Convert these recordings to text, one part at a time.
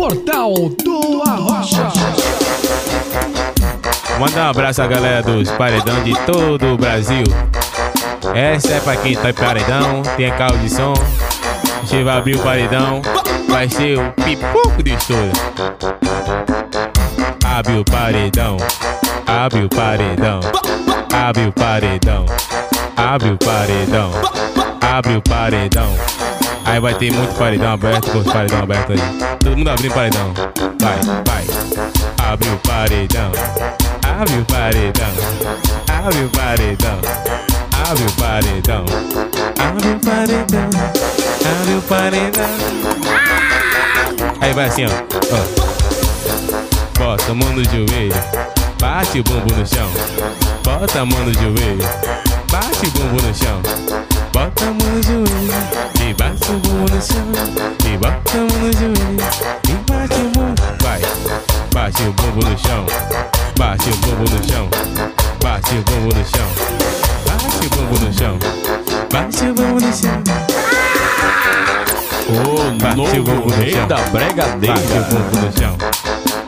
Portal do Arrocha. Manda um abraço à galera dos paredão de todo o Brasil. Essa é pra quem tá em paredão, tem carro de som. Gente vai abrir o paredão, vai ser o pipoco de estouro. Abre o paredão, abre o paredão, abre o paredão, abre o paredão, abre o paredão. Aí vai ter muito paredão aberto, com os paredão aberto aí. Todo mundo abrindo paredão. Vai, vai. Abre o paredão. Abre o paredão. Abre o paredão. Abre o paredão. Abre o paredão. Abre o paredão. Aí vai assim, ó. ó. Bota a mão no joelho. Bate o bumbum no chão. Bota a mão no joelho. Bate o bumbum no chão. Bota a mão no joelho no chão. E bota a mão no joelho e bate o bumbum. Vai, bate o bumbum no chão. Bate o bumbum no chão. Bate o bumbum no chão. Bate o bumbum no chão. Bate o bumbum no chão. O Bate o novo bumbum no rei chão. da Bate o bumbum no chão.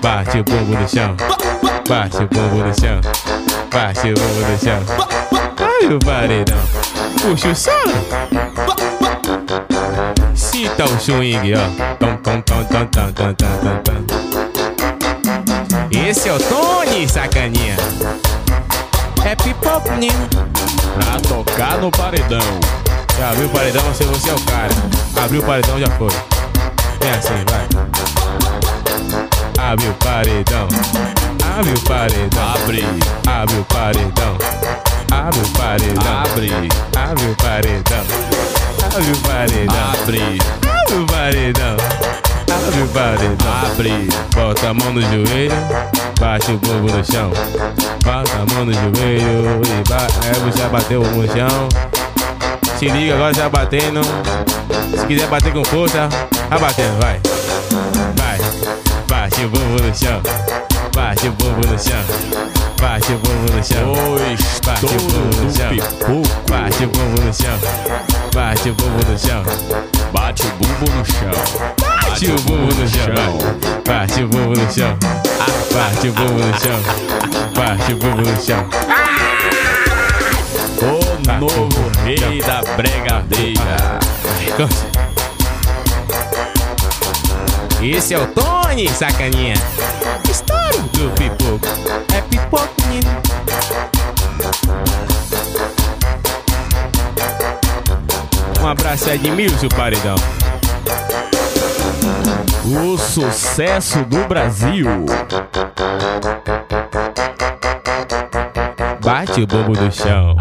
Bate o bumbum no chão. Bate o bumbum no chão. Bate o bumbum no chão. Ai, o paredão. Puxa o som tá o swing, ó. Tom, tom, tom, tom, tom, tom, tom, tom, Esse é o Tony, sacaninha. É Pop, né? Pra tocar no paredão. Já abriu o paredão, você, você é o cara. Abriu o paredão, já foi. É assim, vai. Abre o paredão. Abre o paredão. Abre. Abre o paredão. Abre o paredão. Abre. Abre o paredão. Abre o paredão. abre, Abre o paredão. Abre o paredão. abre. Bota a mão no joelho, bate o bumbum no chão. Bota a mão no joelho e bate. É, já bateu no chão. Se liga, agora já batendo. Se quiser bater com força, tá batendo, vai. Vai. Bate o bumbum no chão. Bate o bumbum no chão. Bate o bumbum no chão. O Bate o bumbum no chão. Bate o bumbum no chão. Bate o bumbum no chão. Bate o bumbo no chão. Bate o bumbum no chão. Bate o bumbum no chão. Bate o bumbum no chão. Bate o bumbum no chão. O novo rei da bregadeira. Esse é o Tony, sacaninha. Estouro do pipoco. É pipoco, menino. Um abraço a Edmilson Paredão. O sucesso do Brasil. Bate o bobo do chão.